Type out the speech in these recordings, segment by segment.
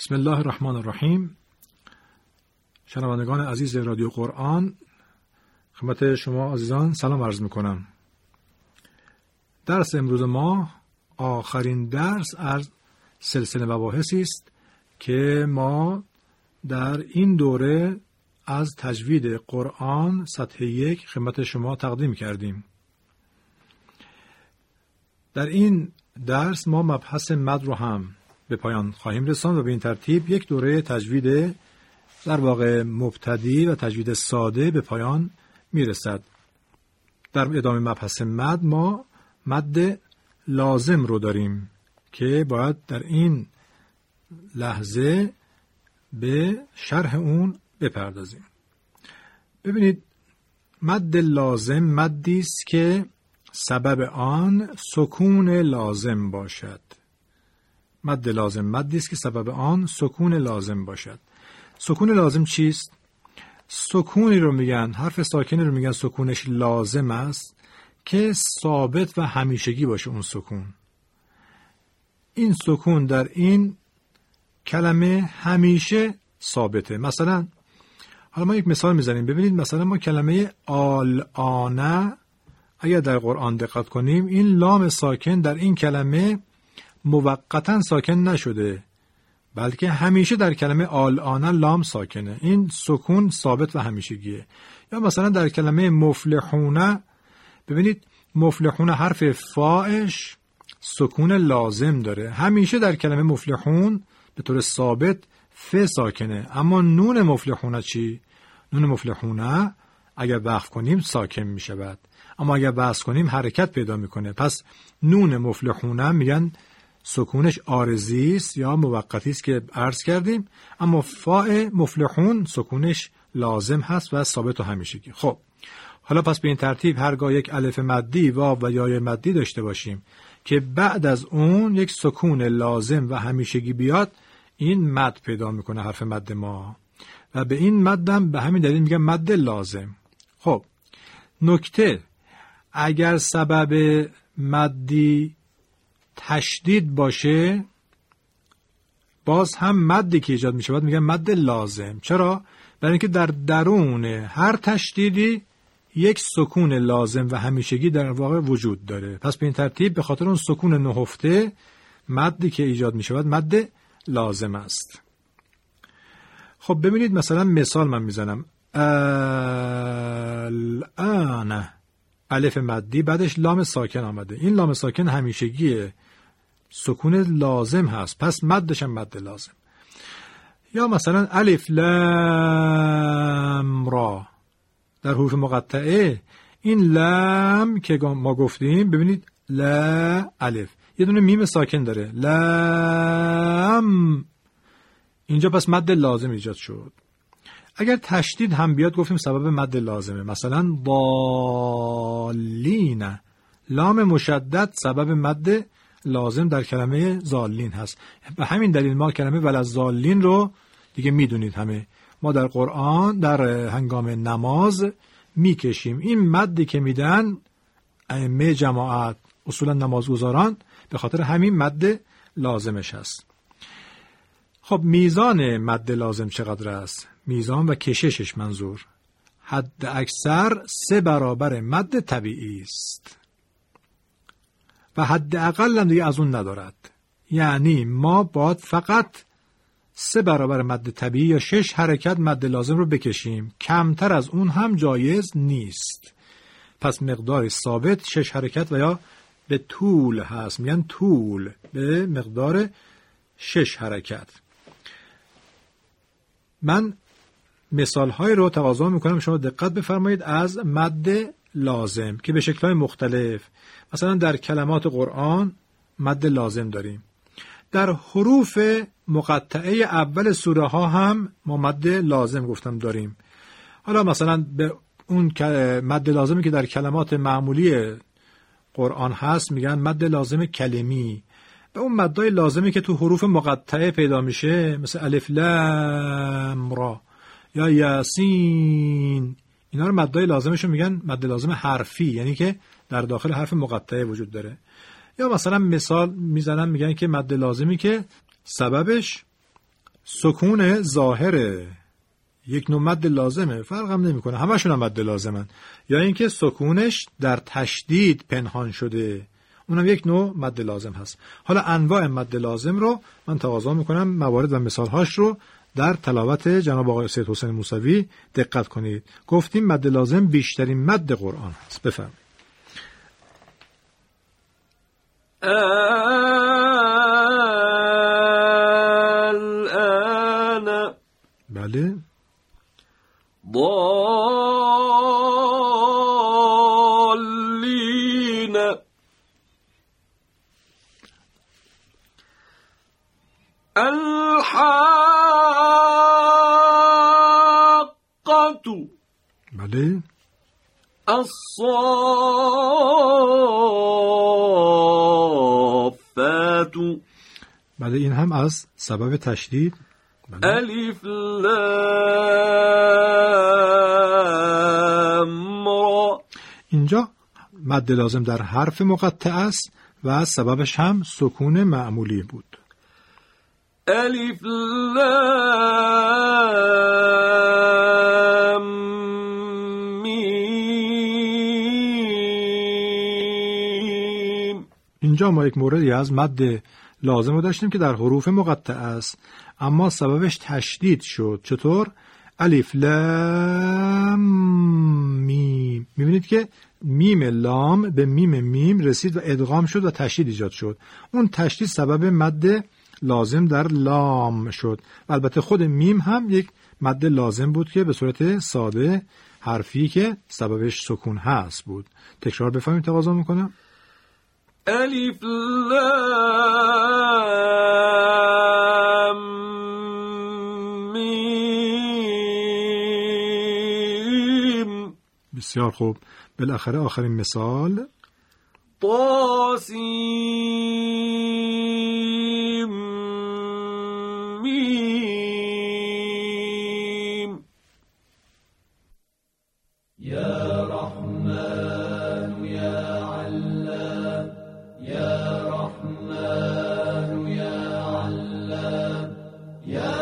بسم الله الرحمن الرحیم. شنوندگان عزیز رادیو قرآن خدمت شما عزیزان سلام عرض می‌کنم. درس امروز ما آخرین درس از سلسله مباحثی است که ما در این دوره از تجوید قرآن سطح یک خدمت شما تقدیم کردیم. در این درس ما مبحث مد رو هم به پایان خواهیم رساند و به این ترتیب یک دوره تجوید در واقع مبتدی و تجوید ساده به پایان می‌رسد. در ادامه مبحث مد ما مد لازم رو داریم که باید در این لحظه به شرح اون بپردازیم. ببینید مد لازم مدی است که سبب آن سکون لازم باشد. مد لازم مدی است که سبب آن سکون لازم باشد. سکون لازم چیست؟ سکونی رو میگن حرف ساکنی رو میگن سکونش لازم است که ثابت و همیشگی باشه اون سکون. این سکون در این کلمه همیشه ثابته. مثلا حالا ما یک مثال می‌زنیم. ببینید مثلا ما کلمه آلانه اگر در قرآن دقت کنیم این لام ساکن در این کلمه موقتا ساکن نشده بلکه همیشه در کلمه آلانه لام ساکنه. این سکون ثابت و همیشگیه. یا مثلا در کلمه مفلحونه ببینید مفلحونه حرف فاش سکون لازم داره. همیشه در کلمه مفلحون به طور ثابت ف ساکنه. اما نون مفلحونه چی؟ نون مفلحونه اگر وقف کنیم ساکن می شود اما اگر بحث کنیم حرکت پیدا می‌کنه. پس نون مفلحونه میگن سکونش آرزی است یا موقتی است که عرض کردیم اما فاء مفلحون سکونش لازم هست و ثابت و همیشگی. خب حالا پس به این ترتیب هرگاه یک الف مدی و و یای مدی داشته باشیم که بعد از اون یک سکون لازم و همیشگی بیاد این مد پیدا می‌کنه حرف مد ما. و به این مدم به همین دلیل میگم مد لازم. خب نکته اگر سبب مدی تشدید باشه باز هم مدی که ایجاد میشه باید میگن مد لازم. چرا؟ برای اینکه در درون هر تشدیدی یک سکون لازم و همیشگی در واقع وجود داره. پس به این ترتیب به خاطر اون سکون نهفته مدی که ایجاد میشه باید مد لازم است. خب ببینید مثلا مثال من می‌زنم. الان الف مدی بعدش لام ساکن آمده. این لام ساکن همیشگیه. سکون لازم هست. پس مدش هم مد لازم. یا مثلا الف لام را در حروف مقطعه. این لام که ما گفتیم ببینید لا الف. یه دونه میم ساکن داره. لام. اینجا پس مد لازم ایجاد شد. اگر تشدید هم بیاد گفتیم سبب مد لازمه. مثلا بالین لام مشدد سبب مد لازم در کلمه زالین هست. به همین دلیل ما کلمه ولزالین رو دیگه می‌دونید همه. ما در قرآن در هنگام نماز می‌کشیم. این مدی که میدن ائمه جماعت اصولا نمازگزاران به خاطر همین مد لازمش هست. خب میزان مد لازم چقدر است؟ میزان و کششش منظور. حد اکثر سه برابر مد طبیعی است. و حداقل هم دیگه از اون ندارد. یعنی ما باید فقط سه برابر مد طبیعی یا شش حرکت مد لازم رو بکشیم. کمتر از اون هم جایز نیست. پس مقدار ثابت شش حرکت و یا به طول هست. میگن طول. به مقدار شش حرکت. من مثال های رو تقاضا می‌کنم. شما دقت بفرمایید. از مد لازم که به شکل مختلف مثلا در کلمات قرآن مد لازم داریم. در حروف مقطعه اول سوره ها هم ما مد لازم گفتم داریم. حالا مثلا به اون مد لازمی که در کلمات معمولی قرآن هست میگن مد لازم کلمی. به اون مدای لازمی که تو حروف مقطعه پیدا میشه مثل الف لام را یا یاسین اینا رو مدای لازمشو میگن مد لازم حرفی یعنی که در داخل حرف مقطعه وجود داره. یا مثلا مثال می‌زنن میگن که مد لازمی که سببش سکون ظاهره. یک نوع مد لازمه فرق هم نمی‌کنه. همشون هم مد لازمن. یا اینکه سکونش در تشدید پنهان شده. اونم یک نوع مد لازم هست. حالا انواع مد لازم رو من تقاضا می‌کنم موارد و مثالهاش رو در تلاوت جناب آقای سید حسین موسوی دقت کنید. گفتیم مد لازم بیشترین مد قرآن هست. بفرمایید. الآن بله. ضالين الحاقة بله. الصافات. بله این هم از سبب تشدید. بله. ألف لام را. اینجا مد لازم در حرف مقطع است و سببش هم سکون معمولی بود. ألف لام اینجا ما یک موردی از مد لازم رو داشتیم که در حروف مقطع است. اما سببش تشدید شد. چطور؟ الف لام میم. می‌بینید که میم لام به میم میم رسید و ادغام شد و تشدید ایجاد شد. اون تشدید سبب مد لازم در لام شد. البته خود میم هم یک مد لازم بود که به صورت ساده حرفی که سببش سکون هست بود. تکرار بفهمیم تقاضا می‌کنم. ألف لام میم بسیار خوب. بالاخره آخرین مثال. طاسيم Yeah.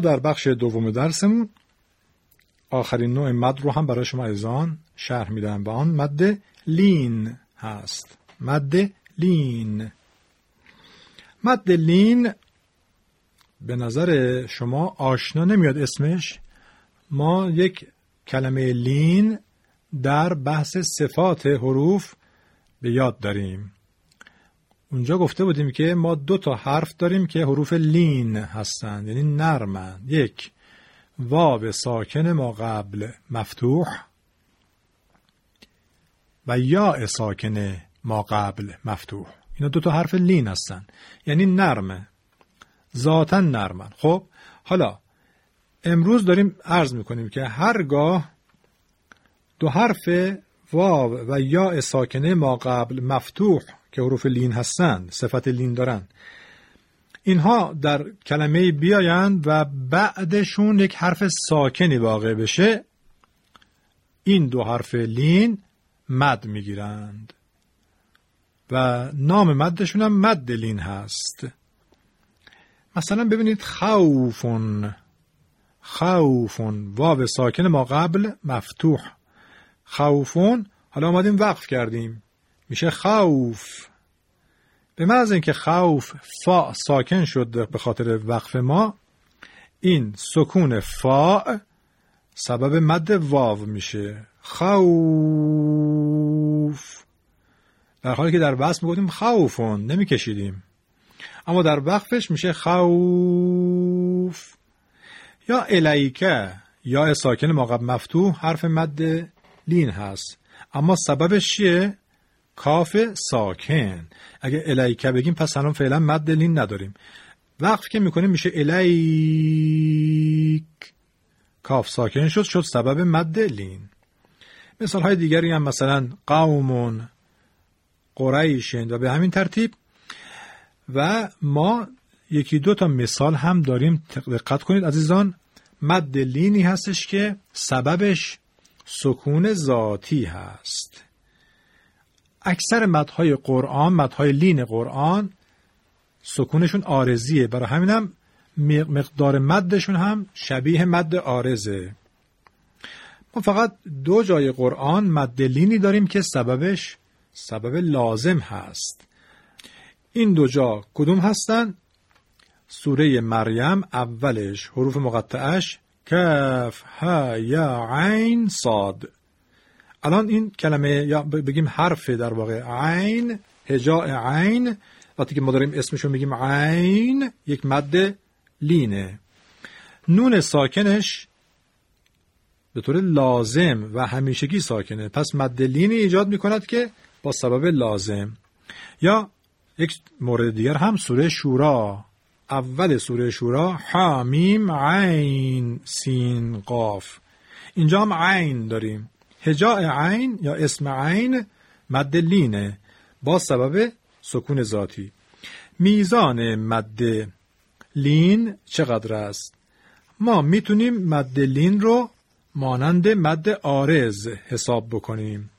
در بخش دوم درسمون آخرین نوع مد رو هم برای شما ایزان شرح میدم و آن مد لین هست. مد لین. مد لین به نظر شما آشنا نمیاد اسمش. ما یک کلمه لین در بحث صفات حروف به یاد داریم. اونجا گفته بودیم که ما دو تا حرف داریم که حروف لین هستند یعنی نرمند. یک واو ساکن ما قبل مفتوح و یا ساکن ما قبل مفتوح. اینا دو تا حرف لین هستن یعنی نرمه ذاتا نرمن خب حالا امروز داریم عرض می‌کنیم که هرگاه دو حرف واو و یا ساکنه ما قبل مفتوح که حروف لین هستند صفت لین دارن. اینها در کلمه بیایند و بعدشون یک حرف ساکنی واقع بشه. این دو حرف لین مد می‌گیرند. و نام مدشون هم مد لین هست. مثلا ببینید خوفون. خوفون. واو ساکن ما قبل مفتوح. خوفون حالا آمدیم وقف کردیم. میشه خوف. به محض اینکه خوف فا ساکن شد به خاطر وقف ما این سکون فا سبب مد واو میشه. خوف. در حالی که در بس می‌گفتیم خوفون نمیکشیدیم. اما در وقفش میشه خوف. یا الیکه یا ساکن ماقب مفتوح حرف مد لین هست. اما سببش چیه؟ کاف ساکن. اگه الیکه بگیم پس الان فعلا مد لین نداریم. وقف که می‌کنیم میشه الیک. کاف ساکن شد شد سبب مد لین. مثال های دیگری هم مثلا قومون قریشن و به همین ترتیب. و ما یکی دو تا مثال هم داریم. دقت کنید عزیزان. مد لینی هستش که سببش سکون ذاتی هست. اکثر مدهای قرآن مدهای لین قرآن سکونشون آرزیه. برای همینم مقدار مدشون هم شبیه مد آرزه. ما فقط دو جای قرآن مد لینی داریم که سببش سبب لازم هست. این دو جا کدوم هستن؟ سوره مریم اولش حروف مقطعش کف ها یا عین صاد. الان این کلمه یا بگیم حرف در واقع. عین هجاء عین. وقتی که ما داریم اسمشو میگیم عین یک مد لینه. نون ساکنش به طور لازم و همیشگی ساکنه. پس مد لینی ایجاد می‌کند که با سبب لازم. یا یک مورد دیگر هم سوره شورا. اول سوره شورا حامیم عین سین قاف. اینجا هم عین داریم. هجاء عین یا اسم عین مد لینه با سبب سکون ذاتی. میزان مد لین چقدر است؟ ما می‌تونیم مد لین رو مانند مد آرز حساب بکنیم.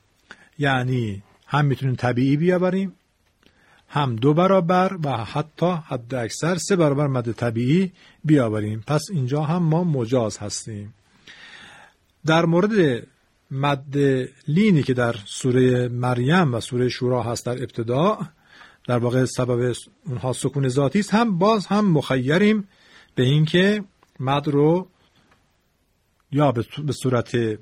یعنی هم می‌تونیم طبیعی بیاوریم هم دو برابر و حتی حد اکثر سه برابر مد طبیعی بیاوریم. پس اینجا هم ما مجاز هستیم. در مورد مد لینی که در سوره مریم و سوره شورا هست در ابتدا در واقع سبب اونها سکون ذاتی است هم باز هم مخیریم به اینکه مد رو یا به صورت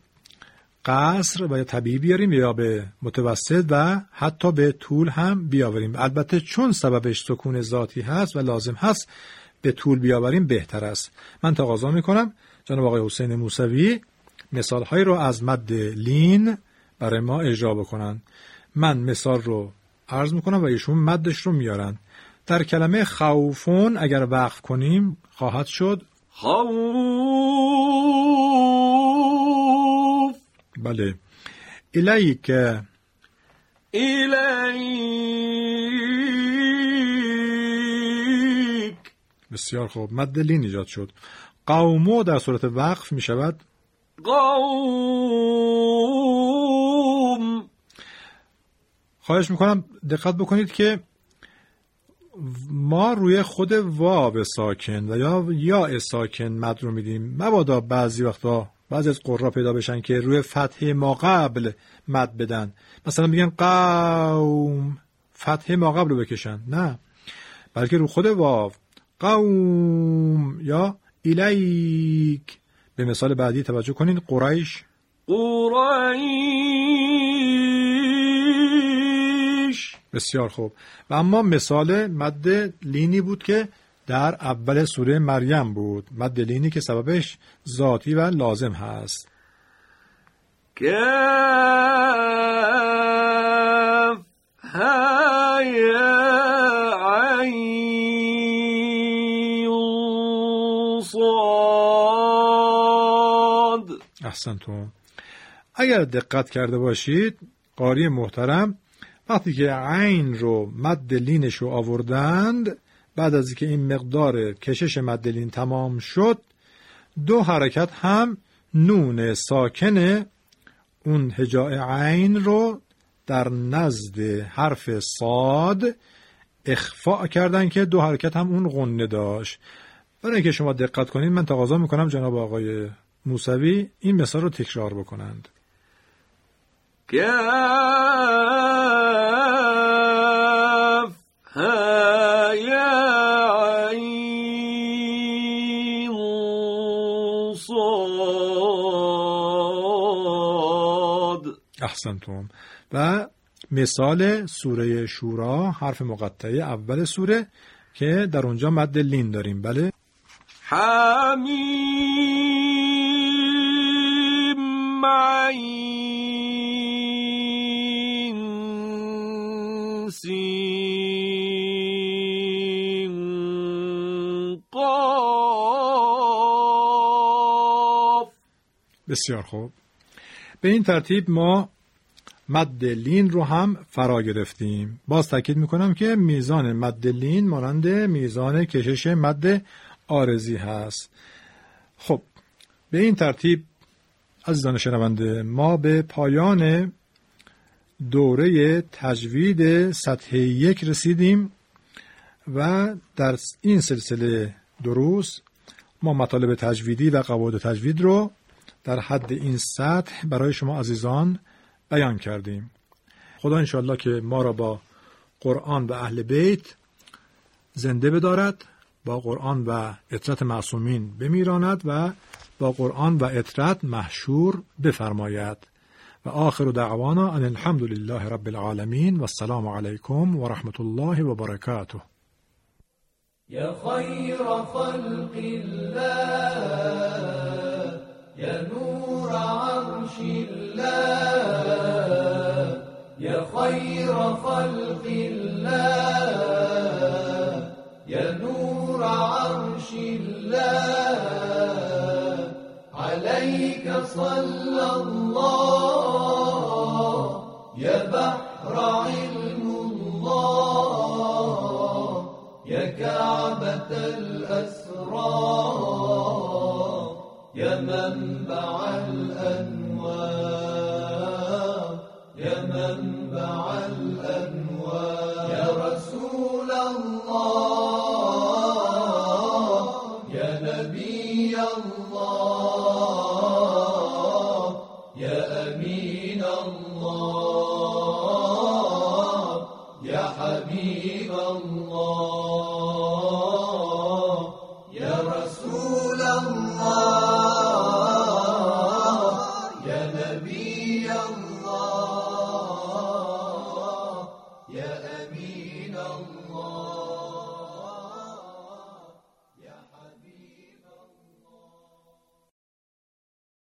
قصر و یا طبیعی بیاریم یا به متوسط و حتی به طول هم بیاوریم. البته چون سببش سکون ذاتی هست و لازم هست به طول بیاوریم بهتر است. من تقاضا می‌کنم جناب آقای حسین موسوی مثال های رو از مد لین برای ما اجرا بکنن. من مثال رو عرض می‌کنم و ایشون مدش رو میارن. در کلمه خوفون اگر وقف کنیم خواهد شد. خوف. بله. الیک الیک بسیار خوب. مد لین ایجاد شد. قومو در صورت وقف می شود. قوم. خواهش می‌کنم دقت بکنید که ما روی خود واو ساکن و یا یا ساکن مد رو میدیم. مبادا بعضی وقتا بعضی از قرا پیدا بشن که روی فتح ما قبل مد بدن. مثلا میگن قوم فتح ما قبل رو بکشن. نه. بلکه رو خود واو. قوم یا ایلیک. به مثال بعدی توجه کنین. قریش. قریش. بسیار خوب. و اما مثال مد لینی بود که در اول سوره مریم بود مد لینی که سببش ذاتی و لازم هست. احسنتون اگر دقت کرده باشید قاری محترم وقتی که عین رو مد لینش رو آوردند بعد از اینکه این مقدار کشش مد لین تمام شد دو حرکت هم نون ساکن اون هجاء عین رو در نزد حرف صاد اخفاء کردن که دو حرکت هم اون غنه داشت. برای اینکه شما دقت کنید من تقاضا می‌کنم جناب آقای موسوی این مثال رو تکرار بکنند. احسنتم و مثال سوره شورا حرف مقطعه اول سوره که در اونجا مد لین داریم. بله. حمیم عین سین قاف. بسیار خوب. به این ترتیب ما مد لین رو هم فرا گرفتیم. باز تاکید می‌کنم که میزان مد لین مانند میزان کشش مد آرزی هست. خب به این ترتیب عزیزان شنونده ما به پایان دوره تجوید سطح یک رسیدیم و در این سلسله دروس ما مطالب تجویدی و قواعد تجوید رو در حد این سطح برای شما عزیزان بیان کردیم. خدا انشاءالله که ما را با قرآن و اهل بیت زنده بدارد با قرآن و اطرت معصومین بمیراند و با قرآن و اطرت محشور بفرماید. و آخر دعوانا ان الحمد لله رب العالمین و السلام علیکم و رحمت الله و برکاته. يا خير خلق الله. يا نور عرش الله يا خير خلق